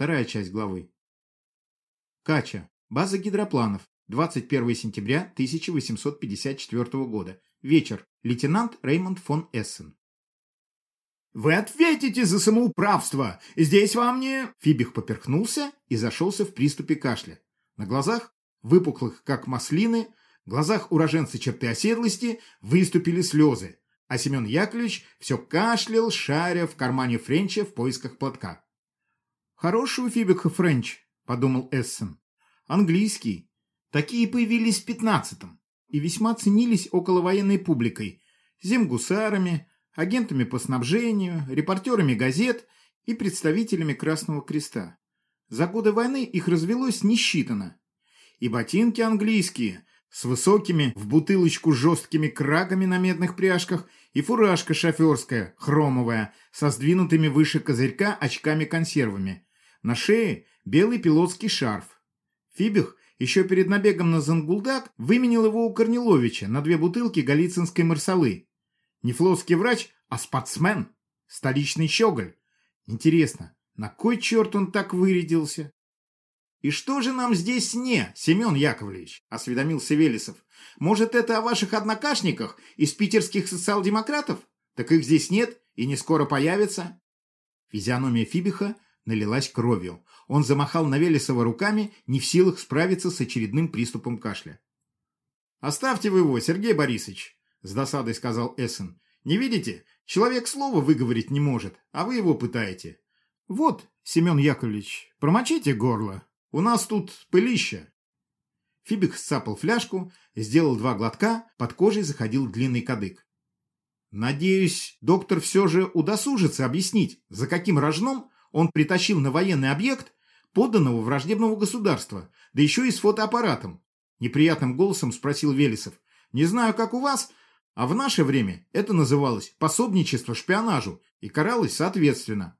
Вторая часть главы. Кача. База гидропланов. 21 сентября 1854 года. Вечер. Лейтенант Реймонд фон Эссен. «Вы ответите за самоуправство! Здесь вам не...» Фибих поперхнулся и зашелся в приступе кашля. На глазах, выпуклых как маслины, глазах уроженца черты оседлости, выступили слезы, а Семен Яковлевич все кашлял, шаря в кармане Френча в поисках платка. «Хороший у Фибиха Френч», — подумал Эссен. «Английский. Такие появились в пятнадцатом и весьма ценились околовоенной публикой, земгусарами, агентами по снабжению, репортерами газет и представителями Красного Креста. За годы войны их развелось несчитано. И ботинки английские, с высокими в бутылочку жесткими крагами на медных пряжках, и фуражка шоферская, хромовая, со сдвинутыми выше козырька очками-консервами. На шее белый пилотский шарф. Фибих еще перед набегом на Зангулдак выменил его у Корниловича на две бутылки галицинской марсалы. Не флотский врач, а спортсмен. Столичный щеголь. Интересно, на кой черт он так вырядился? «И что же нам здесь не, Семен Яковлевич?» – осведомился Велесов. «Может, это о ваших однокашниках из питерских социал-демократов? Так их здесь нет и не скоро появится». Физиономия Фибиха налилась кровью. Он замахал на Велесова руками, не в силах справиться с очередным приступом кашля. «Оставьте вы его, Сергей Борисович», — с досадой сказал Эссен. «Не видите? Человек слова выговорить не может, а вы его пытаете». «Вот, Семен Яковлевич, промочите горло. У нас тут пылище». Фибик сцапал фляжку, сделал два глотка, под кожей заходил длинный кадык. «Надеюсь, доктор все же удосужится объяснить, за каким рожном он притащил на военный объект подданного враждебного государства, да еще и с фотоаппаратом?» Неприятным голосом спросил Велесов. «Не знаю, как у вас, а в наше время это называлось пособничество шпионажу и каралось соответственно.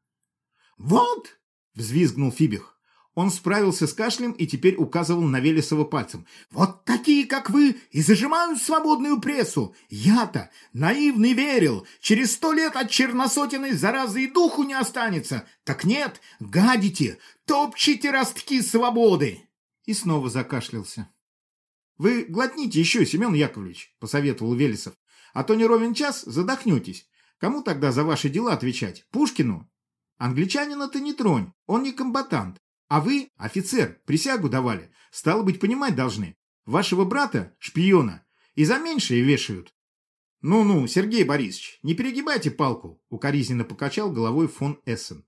«Вот!» – взвизгнул Фибих. Он справился с кашлем и теперь указывал на Велесова пальцем. «Вот такие, как вы, и зажимают свободную прессу. Я-то наивный верил. Через сто лет от черносотенной заразы и духу не останется. Так нет, гадите, топчите ростки свободы!» И снова закашлялся. «Вы глотните еще, Семен Яковлевич», — посоветовал Велесов. «А то не ровен час задохнетесь. Кому тогда за ваши дела отвечать? Пушкину? Англичанина-то не тронь, он не комбатант. А вы, офицер, присягу давали. Стало быть, понимать должны. Вашего брата, шпиона, и за меньшее вешают». «Ну-ну, Сергей Борисович, не перегибайте палку», — укоризненно покачал головой фон Эссен.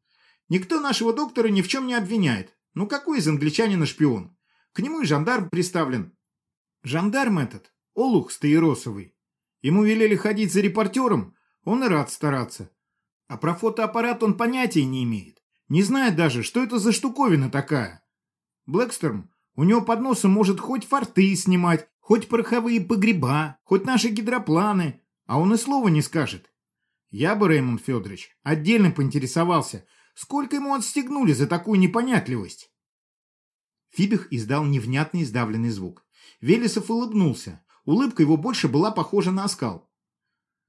«Никто нашего доктора ни в чем не обвиняет. Ну какой из англичанина шпион? К нему и жандарм приставлен. Жандарм этот, Олух Стаиросовый. Ему велели ходить за репортером, он и рад стараться. А про фотоаппарат он понятия не имеет. Не знает даже, что это за штуковина такая. Блэкстерм у него под носом может хоть форты снимать, хоть пороховые погреба, хоть наши гидропланы, а он и слова не скажет. Я бы, Реймонд Федорович, отдельно поинтересовался, сколько ему отстегнули за такую непонятливость. Фибих издал невнятный сдавленный звук. Велесов улыбнулся. Улыбка его больше была похожа на оскал.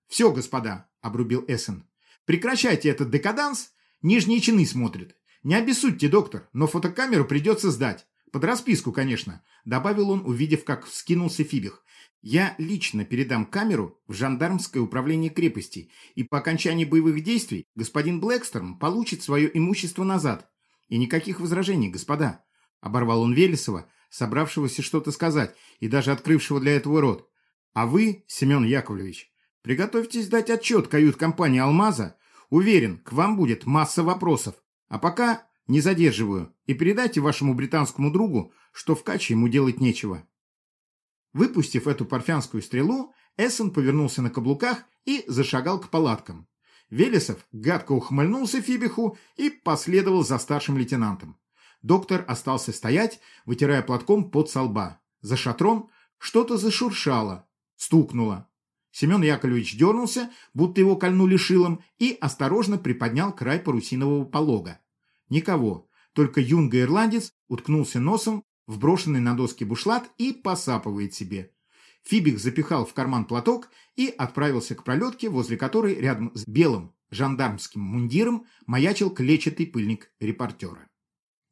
«Все, господа», — обрубил Эссен. «Прекращайте этот декаданс. Нижние чины смотрят. Не обессудьте, доктор, но фотокамеру придется сдать. Под расписку, конечно», — добавил он, увидев, как вскинулся Фибих. «Я лично передам камеру в жандармское управление крепости, и по окончании боевых действий господин Блэкстерм получит свое имущество назад. И никаких возражений, господа», — оборвал он Велесова, собравшегося что-то сказать и даже открывшего для этого рот. А вы, Семен Яковлевич, приготовьтесь дать отчет кают-компании «Алмаза». Уверен, к вам будет масса вопросов. А пока не задерживаю и передайте вашему британскому другу, что в Каче ему делать нечего. Выпустив эту парфянскую стрелу, Эссен повернулся на каблуках и зашагал к палаткам. Велесов гадко ухмыльнулся Фибиху и последовал за старшим лейтенантом. Доктор остался стоять, вытирая платком под со лба. За шатром что-то зашуршало, стукнуло. Семен Яковлевич дернулся, будто его кольнули шилом, и осторожно приподнял край парусинового полога. Никого, только юнга-ирландец уткнулся носом в брошенный на доски бушлат и посапывает себе. Фибик запихал в карман платок и отправился к пролетке, возле которой рядом с белым жандармским мундиром маячил клетчатый пыльник репортера.